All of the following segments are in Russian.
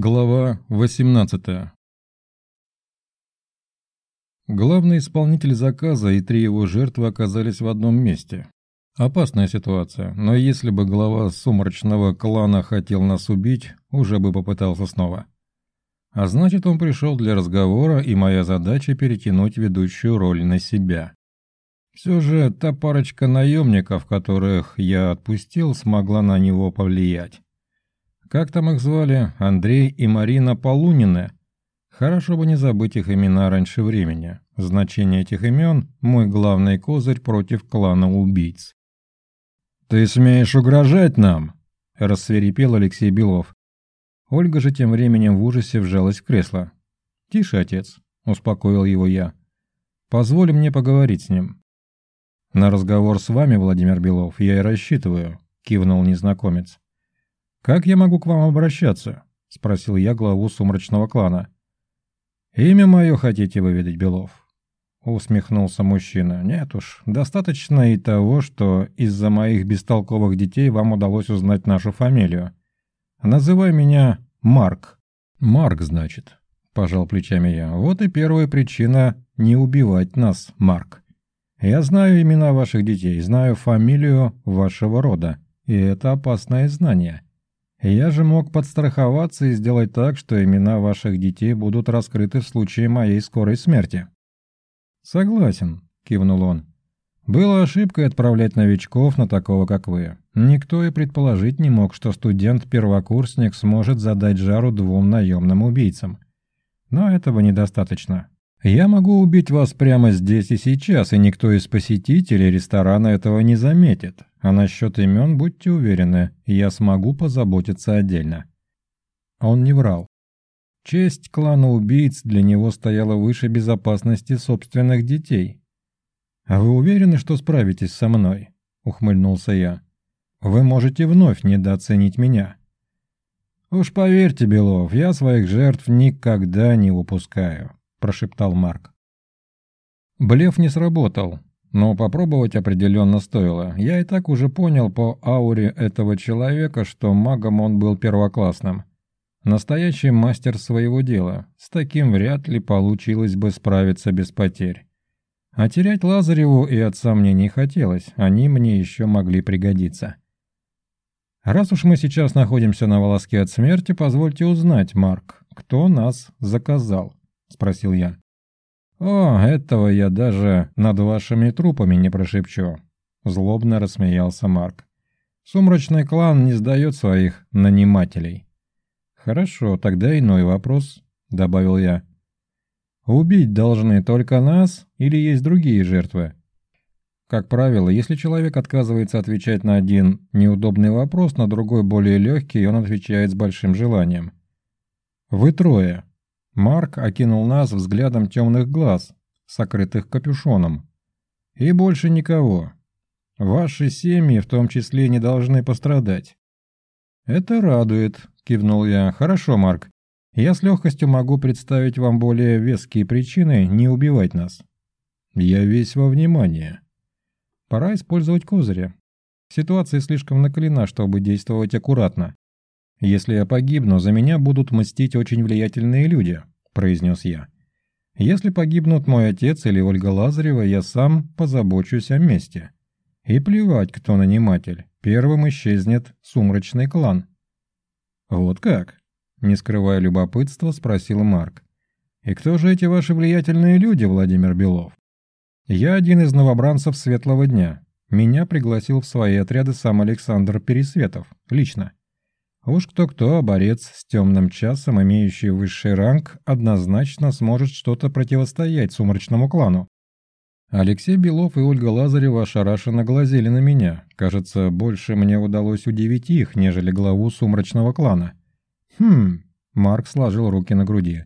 Глава 18 Главный исполнитель заказа и три его жертвы оказались в одном месте. Опасная ситуация, но если бы глава сумрачного клана хотел нас убить, уже бы попытался снова. А значит, он пришел для разговора, и моя задача перетянуть ведущую роль на себя. Все же та парочка наемников, которых я отпустил, смогла на него повлиять. Как там их звали? Андрей и Марина Полунины. Хорошо бы не забыть их имена раньше времени. Значение этих имен – мой главный козырь против клана убийц. «Ты смеешь угрожать нам?» – рассверепел Алексей Белов. Ольга же тем временем в ужасе вжалась в кресло. «Тише, отец», – успокоил его я. «Позволь мне поговорить с ним». «На разговор с вами, Владимир Белов, я и рассчитываю», – кивнул незнакомец. «Как я могу к вам обращаться?» – спросил я главу сумрачного клана. «Имя мое хотите выведать, Белов?» – усмехнулся мужчина. «Нет уж, достаточно и того, что из-за моих бестолковых детей вам удалось узнать нашу фамилию. Называй меня Марк». «Марк, значит», – пожал плечами я. «Вот и первая причина не убивать нас, Марк. Я знаю имена ваших детей, знаю фамилию вашего рода, и это опасное знание». Я же мог подстраховаться и сделать так, что имена ваших детей будут раскрыты в случае моей скорой смерти». «Согласен», — кивнул он. «Было ошибкой отправлять новичков на такого, как вы. Никто и предположить не мог, что студент-первокурсник сможет задать жару двум наемным убийцам. Но этого недостаточно. Я могу убить вас прямо здесь и сейчас, и никто из посетителей ресторана этого не заметит. А насчет имен будьте уверены, я смогу позаботиться отдельно. Он не врал. Честь клана убийц для него стояла выше безопасности собственных детей. «А вы уверены, что справитесь со мной?» — ухмыльнулся я. «Вы можете вновь недооценить меня». «Уж поверьте, Белов, я своих жертв никогда не упускаю», — прошептал Марк. Блеф не сработал, но попробовать определенно стоило. Я и так уже понял по ауре этого человека, что магом он был первоклассным. Настоящий мастер своего дела. С таким вряд ли получилось бы справиться без потерь. А терять Лазареву и отца мне не хотелось, они мне еще могли пригодиться. Раз уж мы сейчас находимся на волоске от смерти, позвольте узнать, Марк, кто нас заказал, спросил я. «О, этого я даже над вашими трупами не прошепчу», — злобно рассмеялся Марк. «Сумрачный клан не сдает своих нанимателей». «Хорошо, тогда иной вопрос», — добавил я. «Убить должны только нас или есть другие жертвы?» Как правило, если человек отказывается отвечать на один неудобный вопрос, на другой более легкий, он отвечает с большим желанием. «Вы трое», Марк окинул нас взглядом темных глаз, сокрытых капюшоном. «И больше никого. Ваши семьи в том числе не должны пострадать». «Это радует», — кивнул я. «Хорошо, Марк. Я с легкостью могу представить вам более веские причины не убивать нас». «Я весь во внимание». «Пора использовать козыри. Ситуация слишком накалена, чтобы действовать аккуратно. «Если я погибну, за меня будут мстить очень влиятельные люди», – произнес я. «Если погибнут мой отец или Ольга Лазарева, я сам позабочусь о месте. И плевать, кто наниматель, первым исчезнет сумрачный клан». «Вот как?» – не скрывая любопытства, спросил Марк. «И кто же эти ваши влиятельные люди, Владимир Белов?» «Я один из новобранцев Светлого Дня. Меня пригласил в свои отряды сам Александр Пересветов, лично. Уж кто-кто, а борец с темным часом, имеющий высший ранг, однозначно сможет что-то противостоять сумрачному клану. Алексей Белов и Ольга Лазарева ошарашенно глазели на меня. Кажется, больше мне удалось удивить их, нежели главу сумрачного клана. «Хм...» — Марк сложил руки на груди.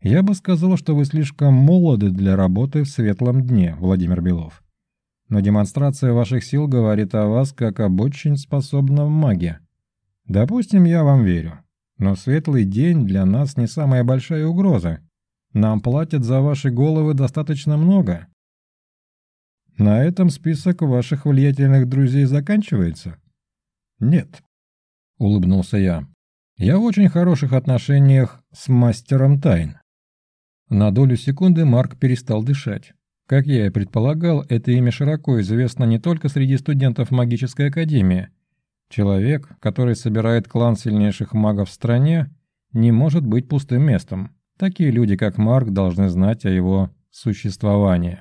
«Я бы сказал, что вы слишком молоды для работы в светлом дне, Владимир Белов. Но демонстрация ваших сил говорит о вас как об очень способном маге. Допустим, я вам верю. Но светлый день для нас не самая большая угроза. Нам платят за ваши головы достаточно много. На этом список ваших влиятельных друзей заканчивается? Нет, улыбнулся я. Я в очень хороших отношениях с мастером тайн. На долю секунды Марк перестал дышать. Как я и предполагал, это имя широко известно не только среди студентов магической академии. Человек, который собирает клан сильнейших магов в стране, не может быть пустым местом. Такие люди, как Марк, должны знать о его существовании.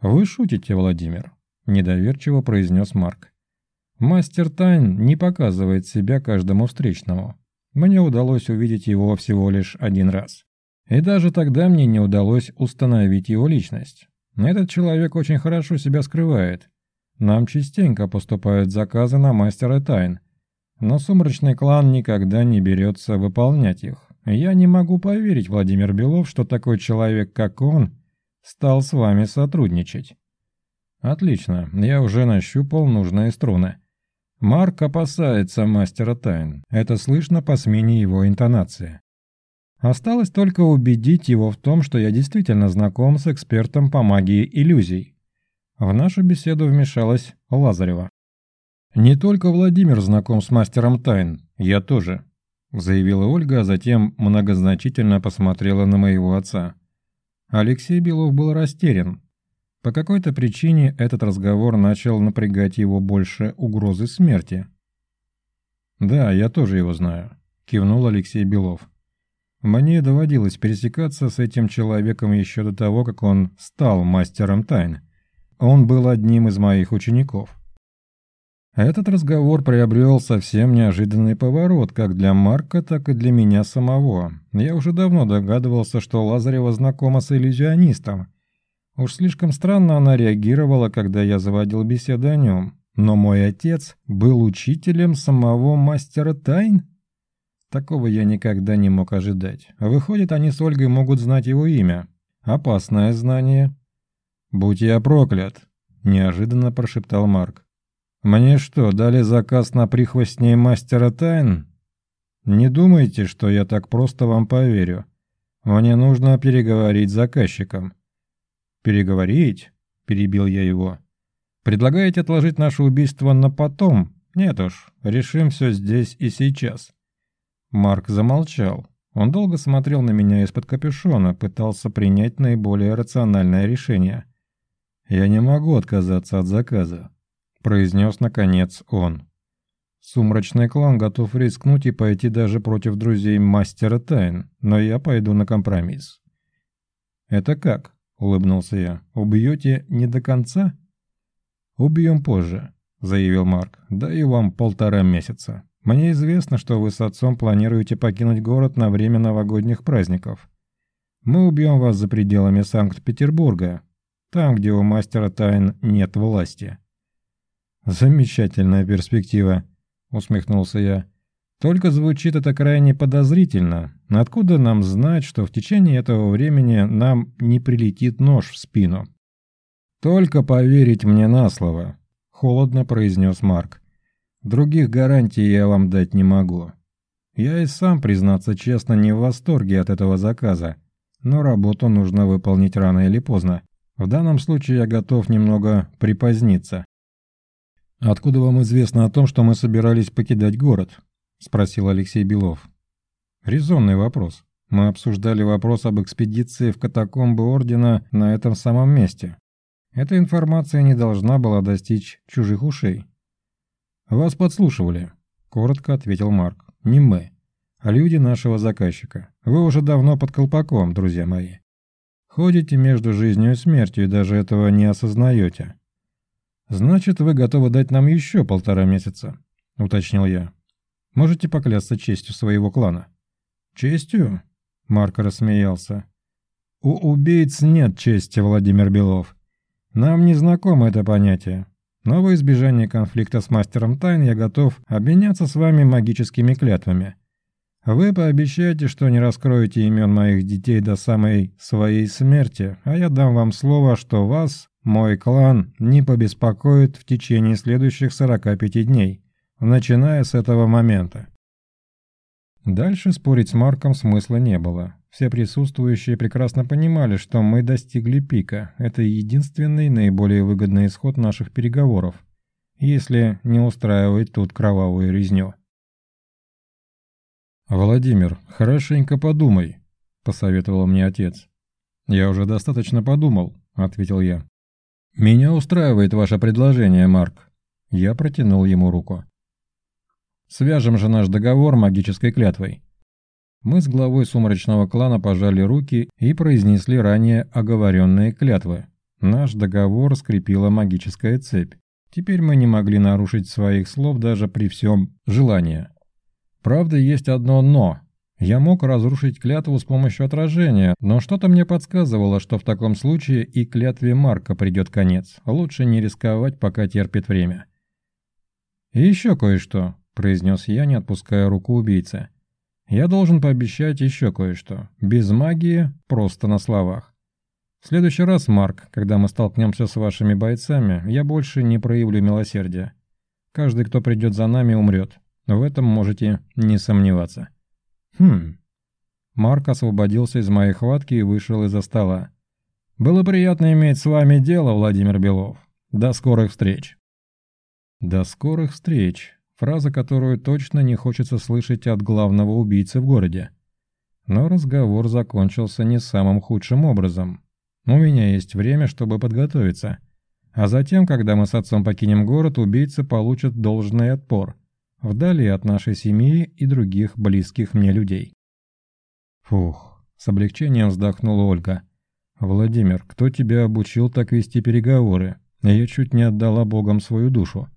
«Вы шутите, Владимир», – недоверчиво произнес Марк. Мастер Тайн не показывает себя каждому встречному. Мне удалось увидеть его всего лишь один раз. И даже тогда мне не удалось установить его личность. Этот человек очень хорошо себя скрывает. Нам частенько поступают заказы на мастера тайн, но сумрачный клан никогда не берется выполнять их. Я не могу поверить, Владимир Белов, что такой человек, как он, стал с вами сотрудничать. Отлично, я уже нащупал нужные струны. Марк опасается мастера тайн. Это слышно по смене его интонации. Осталось только убедить его в том, что я действительно знаком с экспертом по магии иллюзий. В нашу беседу вмешалась Лазарева. «Не только Владимир знаком с мастером тайн, я тоже», заявила Ольга, а затем многозначительно посмотрела на моего отца. Алексей Белов был растерян, по какой-то причине этот разговор начал напрягать его больше угрозы смерти. «Да, я тоже его знаю», – кивнул Алексей Белов. «Мне доводилось пересекаться с этим человеком еще до того, как он стал мастером тайн. Он был одним из моих учеников». Этот разговор приобрел совсем неожиданный поворот как для Марка, так и для меня самого. Я уже давно догадывался, что Лазарева знакома с иллюзионистом – Уж слишком странно она реагировала, когда я заводил беседы о нем. Но мой отец был учителем самого мастера тайн? Такого я никогда не мог ожидать. Выходит, они с Ольгой могут знать его имя. Опасное знание. «Будь я проклят!» – неожиданно прошептал Марк. «Мне что, дали заказ на прихвостней мастера тайн? Не думайте, что я так просто вам поверю. Мне нужно переговорить с заказчиком. «Переговорить?» – перебил я его. «Предлагаете отложить наше убийство на потом? Нет уж, решим все здесь и сейчас». Марк замолчал. Он долго смотрел на меня из-под капюшона, пытался принять наиболее рациональное решение. «Я не могу отказаться от заказа», – произнес наконец он. «Сумрачный клан готов рискнуть и пойти даже против друзей мастера тайн, но я пойду на компромисс». «Это как?» – улыбнулся я. «Убьете не до конца?» «Убьем позже», – заявил Марк. «Даю вам полтора месяца. Мне известно, что вы с отцом планируете покинуть город на время новогодних праздников. Мы убьем вас за пределами Санкт-Петербурга, там, где у мастера тайн нет власти». «Замечательная перспектива», – усмехнулся я. Только звучит это крайне подозрительно. Откуда нам знать, что в течение этого времени нам не прилетит нож в спину? «Только поверить мне на слово», — холодно произнес Марк. «Других гарантий я вам дать не могу. Я и сам, признаться честно, не в восторге от этого заказа, но работу нужно выполнить рано или поздно. В данном случае я готов немного припоздниться». «Откуда вам известно о том, что мы собирались покидать город?» – спросил Алексей Белов. Резонный вопрос. Мы обсуждали вопрос об экспедиции в катакомбы Ордена на этом самом месте. Эта информация не должна была достичь чужих ушей. «Вас подслушивали», – коротко ответил Марк. «Не мы, а люди нашего заказчика. Вы уже давно под колпаком, друзья мои. Ходите между жизнью и смертью и даже этого не осознаете». «Значит, вы готовы дать нам еще полтора месяца», – уточнил я. Можете поклясться честью своего клана?» «Честью?» — Марко рассмеялся. «У убийц нет чести, Владимир Белов. Нам не знакомо это понятие. Но во избежание конфликта с мастером тайн я готов обменяться с вами магическими клятвами. Вы пообещаете, что не раскроете имен моих детей до самой своей смерти, а я дам вам слово, что вас, мой клан, не побеспокоит в течение следующих 45 дней начиная с этого момента. Дальше спорить с Марком смысла не было. Все присутствующие прекрасно понимали, что мы достигли пика. Это единственный наиболее выгодный исход наших переговоров, если не устраивать тут кровавую резню. «Владимир, хорошенько подумай», — посоветовал мне отец. «Я уже достаточно подумал», — ответил я. «Меня устраивает ваше предложение, Марк». Я протянул ему руку. «Свяжем же наш договор магической клятвой». Мы с главой сумрачного клана пожали руки и произнесли ранее оговоренные клятвы. Наш договор скрепила магическая цепь. Теперь мы не могли нарушить своих слов даже при всем желании. Правда, есть одно «но». Я мог разрушить клятву с помощью отражения, но что-то мне подсказывало, что в таком случае и клятве Марка придет конец. Лучше не рисковать, пока терпит время. «И еще кое-что», — произнес я, не отпуская руку убийцы. «Я должен пообещать еще кое-что. Без магии, просто на словах. В следующий раз, Марк, когда мы столкнемся с вашими бойцами, я больше не проявлю милосердия. Каждый, кто придет за нами, умрет. В этом можете не сомневаться. Хм. Марк освободился из моей хватки и вышел из-за стола. Было приятно иметь с вами дело, Владимир Белов. До скорых встреч. До скорых встреч. Фраза, которую точно не хочется слышать от главного убийцы в городе. Но разговор закончился не самым худшим образом. У меня есть время, чтобы подготовиться. А затем, когда мы с отцом покинем город, убийцы получат должный отпор – вдали от нашей семьи и других близких мне людей. Фух, с облегчением вздохнула Ольга. «Владимир, кто тебя обучил так вести переговоры? Я чуть не отдала Богом свою душу.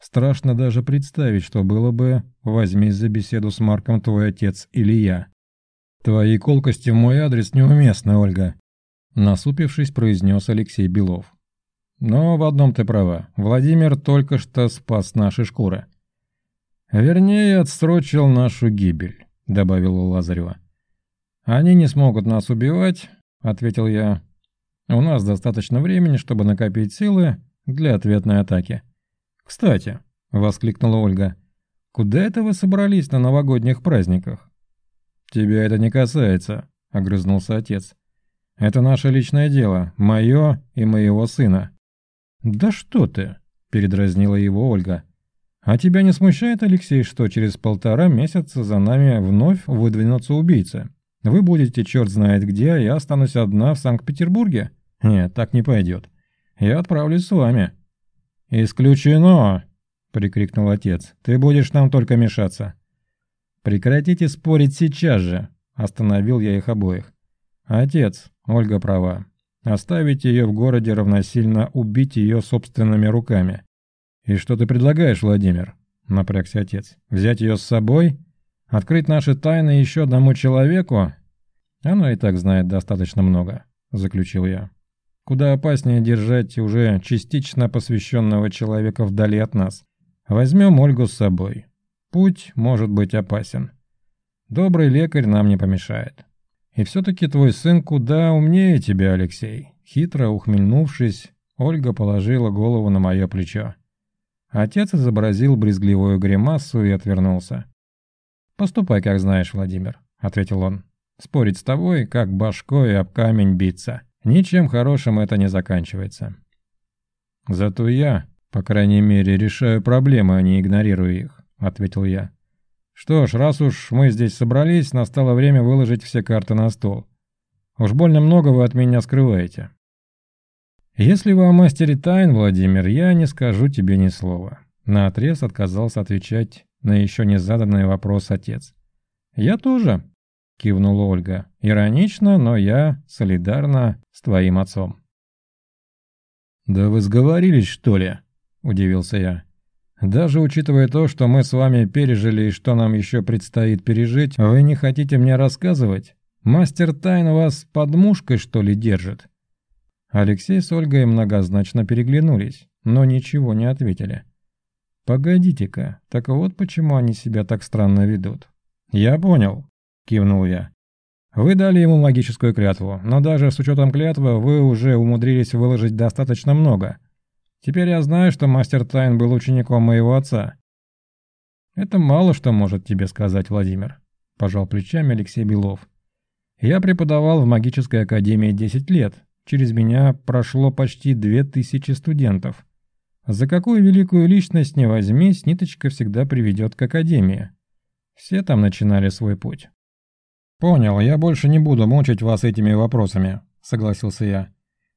Страшно даже представить, что было бы, возьмись за беседу с Марком твой отец или я. Твои колкости в мой адрес неуместны, Ольга», насупившись, произнес Алексей Белов. «Но в одном ты права. Владимир только что спас наши шкуры. «Вернее, отсрочил нашу гибель», — добавила Лазарева. «Они не смогут нас убивать», — ответил я. «У нас достаточно времени, чтобы накопить силы для ответной атаки». «Кстати», — воскликнула Ольга, — «куда это вы собрались на новогодних праздниках?» «Тебя это не касается», — огрызнулся отец. «Это наше личное дело, мое и моего сына». «Да что ты!» — передразнила его Ольга. «А тебя не смущает, Алексей, что через полтора месяца за нами вновь выдвинутся убийцы? Вы будете черт знает где, а я останусь одна в Санкт-Петербурге? Нет, так не пойдет. Я отправлюсь с вами». «Исключено!» — прикрикнул отец. «Ты будешь нам только мешаться». «Прекратите спорить сейчас же!» — остановил я их обоих. «Отец, Ольга права. Оставить ее в городе равносильно убить ее собственными руками. «И что ты предлагаешь, Владимир?» — напрягся отец. «Взять ее с собой? Открыть наши тайны еще одному человеку?» «Оно и так знает достаточно много», — заключил я. «Куда опаснее держать уже частично посвященного человека вдали от нас. Возьмем Ольгу с собой. Путь может быть опасен. Добрый лекарь нам не помешает. И все-таки твой сын куда умнее тебя, Алексей». Хитро ухмыльнувшись, Ольга положила голову на мое плечо. Отец изобразил брезгливую гримасу и отвернулся. «Поступай, как знаешь, Владимир», — ответил он. «Спорить с тобой, как башкой об камень биться. Ничем хорошим это не заканчивается». «Зато я, по крайней мере, решаю проблемы, а не игнорирую их», — ответил я. «Что ж, раз уж мы здесь собрались, настало время выложить все карты на стол. Уж больно много вы от меня скрываете. «Если вы о мастере тайн, Владимир, я не скажу тебе ни слова». Наотрез отказался отвечать на еще не заданный вопрос отец. «Я тоже», — кивнула Ольга. «Иронично, но я солидарна с твоим отцом». «Да вы сговорились, что ли?» — удивился я. «Даже учитывая то, что мы с вами пережили и что нам еще предстоит пережить, вы не хотите мне рассказывать? Мастер тайн вас под мушкой, что ли, держит?» Алексей с Ольгой многозначно переглянулись, но ничего не ответили. «Погодите-ка, так вот почему они себя так странно ведут». «Я понял», — кивнул я. «Вы дали ему магическую клятву, но даже с учетом клятвы вы уже умудрились выложить достаточно много. Теперь я знаю, что мастер Тайн был учеником моего отца». «Это мало что может тебе сказать, Владимир», — пожал плечами Алексей Белов. «Я преподавал в магической академии 10 лет, Через меня прошло почти две тысячи студентов. За какую великую личность не возьмись, ниточка всегда приведет к академии. Все там начинали свой путь. «Понял, я больше не буду мучить вас этими вопросами», — согласился я.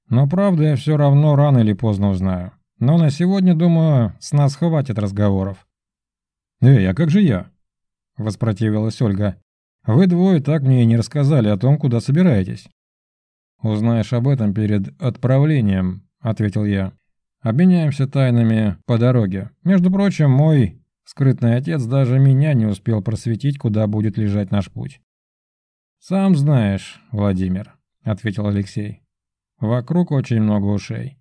«Но правду я все равно рано или поздно узнаю. Но на сегодня, думаю, с нас хватит разговоров». «Эй, а как же я?» — воспротивилась Ольга. «Вы двое так мне и не рассказали о том, куда собираетесь». «Узнаешь об этом перед отправлением», — ответил я. «Обменяемся тайнами по дороге. Между прочим, мой скрытный отец даже меня не успел просветить, куда будет лежать наш путь». «Сам знаешь, Владимир», — ответил Алексей. «Вокруг очень много ушей».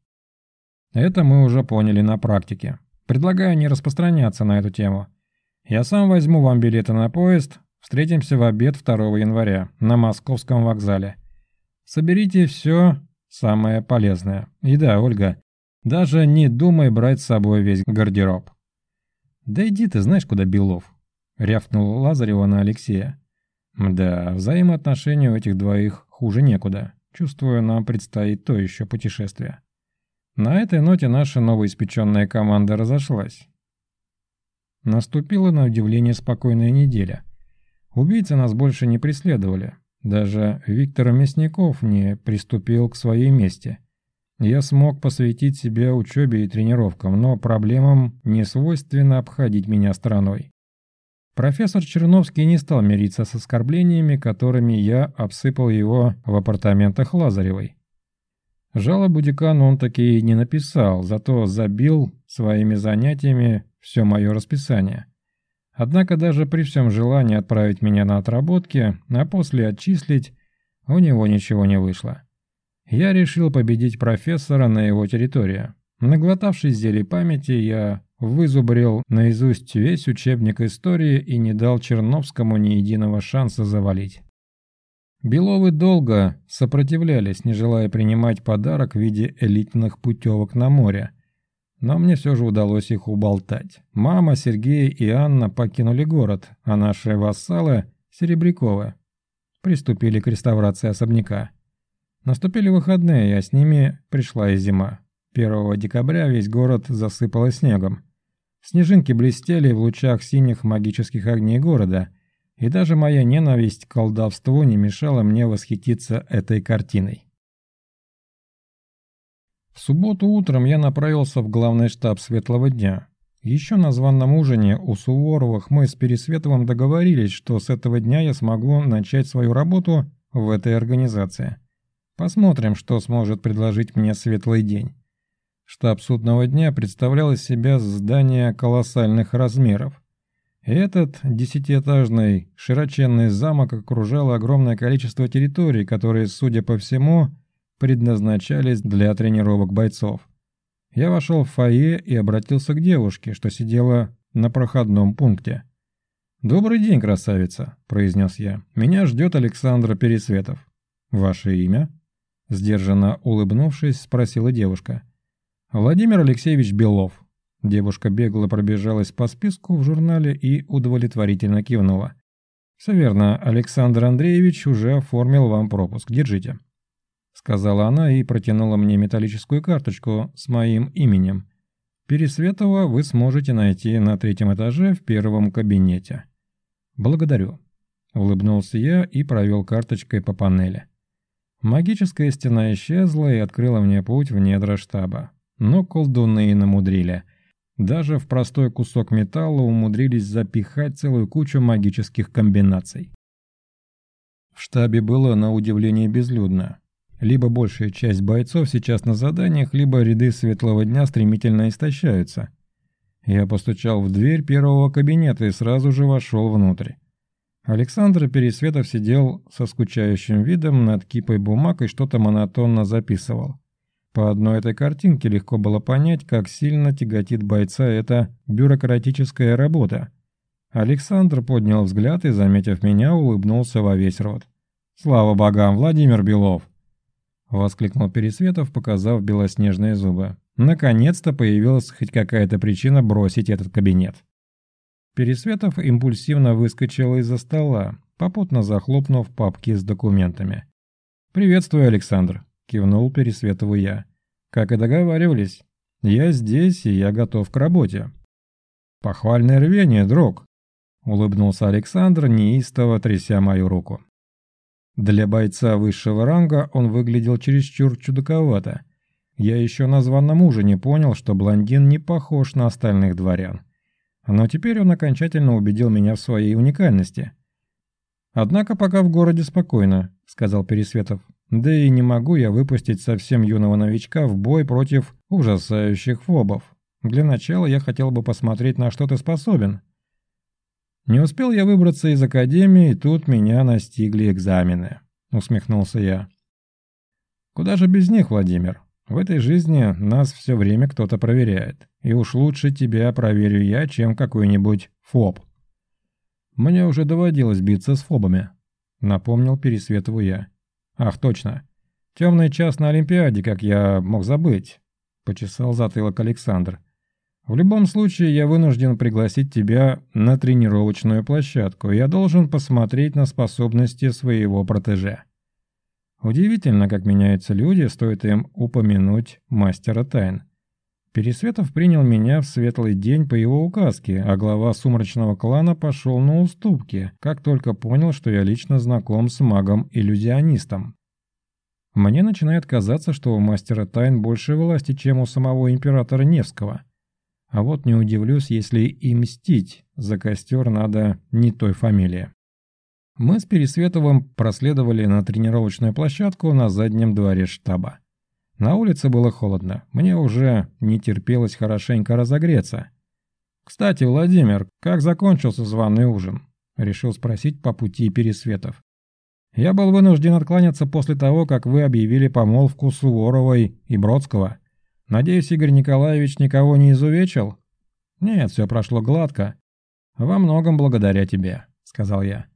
Это мы уже поняли на практике. Предлагаю не распространяться на эту тему. Я сам возьму вам билеты на поезд. Встретимся в обед 2 января на московском вокзале. Соберите все самое полезное. И да, Ольга, даже не думай брать с собой весь гардероб. Да иди ты знаешь, куда Белов, рявкнул Лазарева на Алексея. Да, взаимоотношения у этих двоих хуже некуда. Чувствую, нам предстоит то еще путешествие. На этой ноте наша новоиспеченная команда разошлась. Наступила на удивление спокойная неделя. Убийцы нас больше не преследовали. Даже Виктор Мясников не приступил к своей мести. Я смог посвятить себя учебе и тренировкам, но проблемам не свойственно обходить меня стороной. Профессор Черновский не стал мириться с оскорблениями, которыми я обсыпал его в апартаментах Лазаревой. Жалобу декану он таки не написал, зато забил своими занятиями все мое расписание. Однако даже при всем желании отправить меня на отработки, а после отчислить, у него ничего не вышло. Я решил победить профессора на его территории. Наглотавшись зелий памяти, я вызубрил наизусть весь учебник истории и не дал Черновскому ни единого шанса завалить. Беловы долго сопротивлялись, не желая принимать подарок в виде элитных путевок на море. Но мне все же удалось их уболтать. Мама, Сергей и Анна покинули город, а наши вассалы, Серебряковы, приступили к реставрации особняка. Наступили выходные, а с ними пришла и зима. 1 декабря весь город засыпало снегом. Снежинки блестели в лучах синих магических огней города, и даже моя ненависть к колдовству не мешала мне восхититься этой картиной. В субботу утром я направился в главный штаб Светлого Дня. Еще на званном ужине у Суворовых мы с Пересветовым договорились, что с этого дня я смогу начать свою работу в этой организации. Посмотрим, что сможет предложить мне Светлый День. Штаб судного дня представлял из себя здание колоссальных размеров. Этот десятиэтажный широченный замок окружал огромное количество территорий, которые, судя по всему, предназначались для тренировок бойцов. Я вошел в фойе и обратился к девушке, что сидела на проходном пункте. «Добрый день, красавица», – произнес я. «Меня ждет Александр Пересветов». «Ваше имя?» – сдержанно улыбнувшись, спросила девушка. «Владимир Алексеевич Белов», Девушка бегло пробежалась по списку в журнале и удовлетворительно кивнула. «Все верно, Александр Андреевич уже оформил вам пропуск. Держите», — сказала она и протянула мне металлическую карточку с моим именем. «Пересветова вы сможете найти на третьем этаже в первом кабинете». «Благодарю», — улыбнулся я и провел карточкой по панели. Магическая стена исчезла и открыла мне путь в недра штаба. Но колдуны намудрили — даже в простой кусок металла умудрились запихать целую кучу магических комбинаций. В штабе было на удивление безлюдно. Либо большая часть бойцов сейчас на заданиях, либо ряды светлого дня стремительно истощаются. Я постучал в дверь первого кабинета и сразу же вошел внутрь. Александр Пересветов сидел со скучающим видом над кипой бумаг и что-то монотонно записывал. По одной этой картинке легко было понять, как сильно тяготит бойца эта бюрократическая работа. Александр поднял взгляд и, заметив меня, улыбнулся во весь рот. «Слава богам, Владимир Белов!» Воскликнул Пересветов, показав белоснежные зубы. Наконец-то появилась хоть какая-то причина бросить этот кабинет. Пересветов импульсивно выскочил из-за стола, попутно захлопнув папки с документами. «Приветствую, Александр», Кивнул Пересветову я. Как и договаривались. Я здесь, и я готов к работе. Похвальное рвение, друг. улыбнулся Александр, неистово тряся мою руку. Для бойца высшего ранга он выглядел чересчур чудаковато. Я еще на званном ужине понял, что блондин не похож на остальных дворян. Но теперь он окончательно убедил меня в своей уникальности. «Однако пока в городе спокойно», — сказал Пересветов. «Да и не могу я выпустить совсем юного новичка в бой против ужасающих фобов. Для начала я хотел бы посмотреть, на что ты способен». Не успел я выбраться из академии, и тут меня настигли экзамены. Усмехнулся я. Куда же без них, Владимир? В этой жизни нас все время кто-то проверяет. И уж лучше тебя проверю я, чем какой-нибудь фоб. Мне уже доводилось биться с фобами. Напомнил Пересветову я. Ах, точно. Темный час на Олимпиаде, как я мог забыть. Почесал затылок Александр. В любом случае, я вынужден пригласить тебя на тренировочную площадку. Я должен посмотреть на способности своего протеже. Удивительно, как меняются люди, стоит им упомянуть мастера тайн. Пересветов принял меня в светлый день по его указке, а глава сумрачного клана пошел на уступки, как только понял, что я лично знаком с магом-иллюзионистом. Мне начинает казаться, что у мастера тайн больше власти, чем у самого императора Невского. А вот не удивлюсь, если и мстить за костер надо не той фамилии. Мы с Пересветовым проследовали на тренировочную площадку на заднем дворе штаба. На улице было холодно, мне уже не терпелось хорошенько разогреться. «Кстати, Владимир, как закончился званый ужин?» – решил спросить по пути Пересветов. «Я был вынужден откланяться после того, как вы объявили помолвку Суворовой и Бродского. Надеюсь, Игорь Николаевич никого не изувечил? Нет, все прошло гладко. Во многом благодаря тебе, сказал я.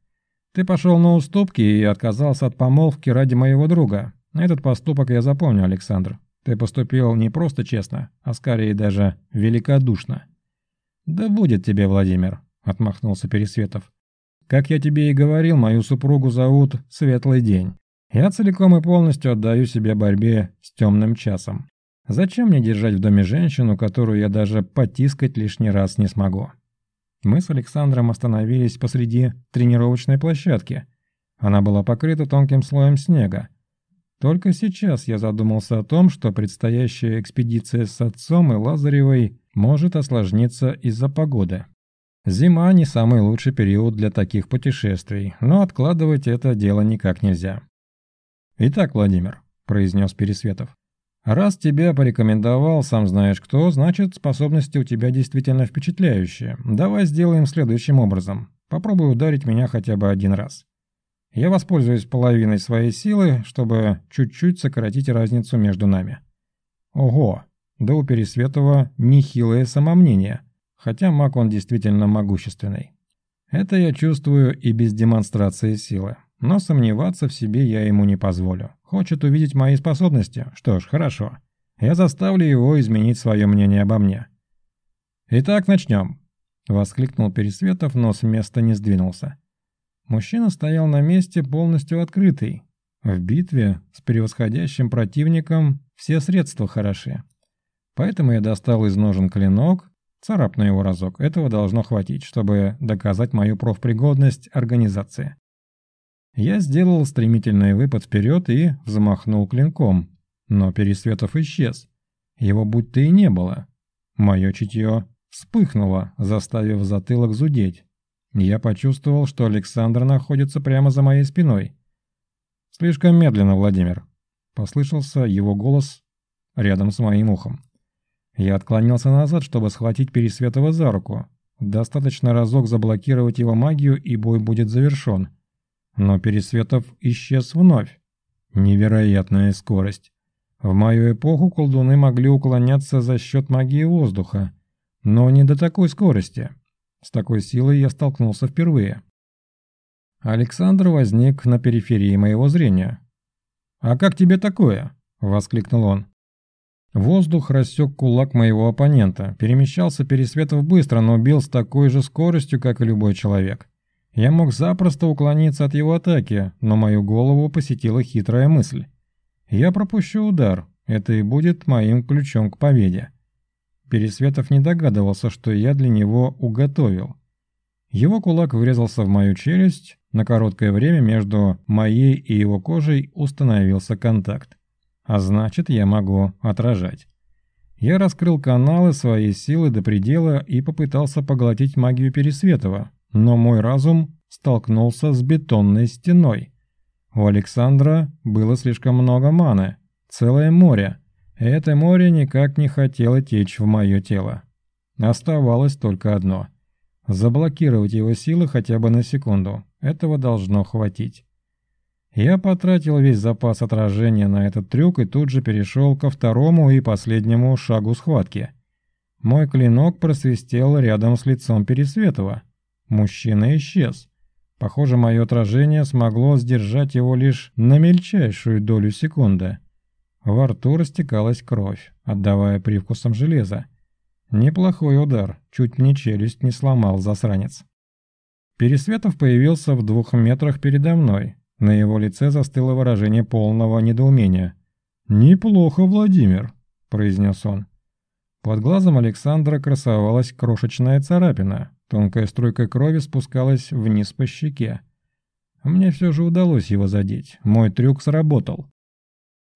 Ты пошел на уступки и отказался от помолвки ради моего друга. Этот поступок я запомню, Александр. Ты поступил не просто честно, а скорее даже великодушно. Да будет тебе, Владимир, отмахнулся Пересветов. Как я тебе и говорил, мою супругу зовут Светлый День. Я целиком и полностью отдаю себе борьбе с темным часом. Зачем мне держать в доме женщину, которую я даже потискать лишний раз не смогу? Мы с Александром остановились посреди тренировочной площадки. Она была покрыта тонким слоем снега. Только сейчас я задумался о том, что предстоящая экспедиция с отцом и Лазаревой может осложниться из-за погоды. Зима не самый лучший период для таких путешествий, но откладывать это дело никак нельзя. «Итак, Владимир», – произнес Пересветов, Раз тебя порекомендовал, сам знаешь кто, значит, способности у тебя действительно впечатляющие. Давай сделаем следующим образом. Попробуй ударить меня хотя бы один раз. Я воспользуюсь половиной своей силы, чтобы чуть-чуть сократить разницу между нами. Ого, да у Пересветова нехилое самомнение, хотя маг он действительно могущественный. Это я чувствую и без демонстрации силы. Но сомневаться в себе я ему не позволю. Хочет увидеть мои способности? Что ж, хорошо. Я заставлю его изменить свое мнение обо мне. «Итак, начнем», — воскликнул Пересветов, но с места не сдвинулся. Мужчина стоял на месте полностью открытый. В битве с превосходящим противником все средства хороши. Поэтому я достал из ножен клинок, царапну его разок. Этого должно хватить, чтобы доказать мою профпригодность организации. Я сделал стремительный выпад вперед и взмахнул клинком, но Пересветов исчез. Его будто и не было. Мое чутье вспыхнуло, заставив затылок зудеть. Я почувствовал, что Александр находится прямо за моей спиной. «Слишком медленно, Владимир», — послышался его голос рядом с моим ухом. Я отклонился назад, чтобы схватить Пересветова за руку. Достаточно разок заблокировать его магию, и бой будет завершен. Но Пересветов исчез вновь. Невероятная скорость. В мою эпоху колдуны могли уклоняться за счет магии воздуха, но не до такой скорости. С такой силой я столкнулся впервые. Александр возник на периферии моего зрения. «А как тебе такое?» – воскликнул он. Воздух рассек кулак моего оппонента, перемещался Пересветов быстро, но бил с такой же скоростью, как и любой человек. Я мог запросто уклониться от его атаки, но мою голову посетила хитрая мысль. Я пропущу удар, это и будет моим ключом к победе. Пересветов не догадывался, что я для него уготовил. Его кулак врезался в мою челюсть, на короткое время между моей и его кожей установился контакт. А значит, я могу отражать. Я раскрыл каналы своей силы до предела и попытался поглотить магию Пересветова, но мой разум столкнулся с бетонной стеной. У Александра было слишком много маны, целое море. Это море никак не хотело течь в мое тело. Оставалось только одно – заблокировать его силы хотя бы на секунду. Этого должно хватить. Я потратил весь запас отражения на этот трюк и тут же перешел ко второму и последнему шагу схватки. Мой клинок просвистел рядом с лицом Пересветова. Мужчина исчез. Похоже, мое отражение смогло сдержать его лишь на мельчайшую долю секунды. Во рту растекалась кровь, отдавая привкусом железа. Неплохой удар, чуть мне челюсть не сломал засранец. Пересветов появился в двух метрах передо мной. На его лице застыло выражение полного недоумения. «Неплохо, Владимир», — произнес он. Под глазом Александра красовалась крошечная царапина. Тонкая струйка крови спускалась вниз по щеке. Мне все же удалось его задеть. Мой трюк сработал.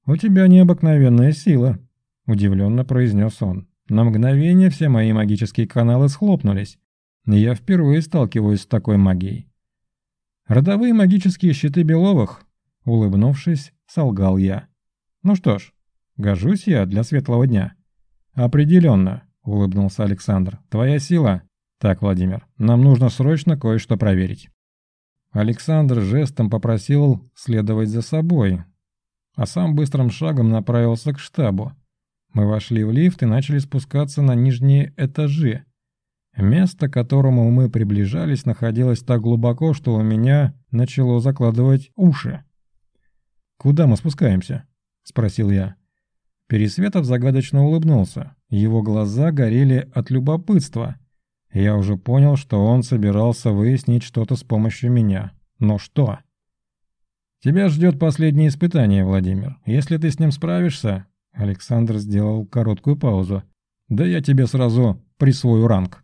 «У тебя необыкновенная сила», — удивленно произнес он. На мгновение все мои магические каналы схлопнулись. Я впервые сталкиваюсь с такой магией. «Родовые магические щиты Беловых», — улыбнувшись, солгал я. «Ну что ж, гожусь я для светлого дня». «Определенно», — улыбнулся Александр. «Твоя сила?» «Так, Владимир, нам нужно срочно кое-что проверить». Александр жестом попросил следовать за собой, а сам быстрым шагом направился к штабу. Мы вошли в лифт и начали спускаться на нижние этажи. Место, к которому мы приближались, находилось так глубоко, что у меня начало закладывать уши. «Куда мы спускаемся?» – спросил я. Пересветов загадочно улыбнулся. Его глаза горели от любопытства. Я уже понял, что он собирался выяснить что-то с помощью меня. Но что? «Тебя ждет последнее испытание, Владимир. Если ты с ним справишься...» Александр сделал короткую паузу. «Да я тебе сразу присвою ранг».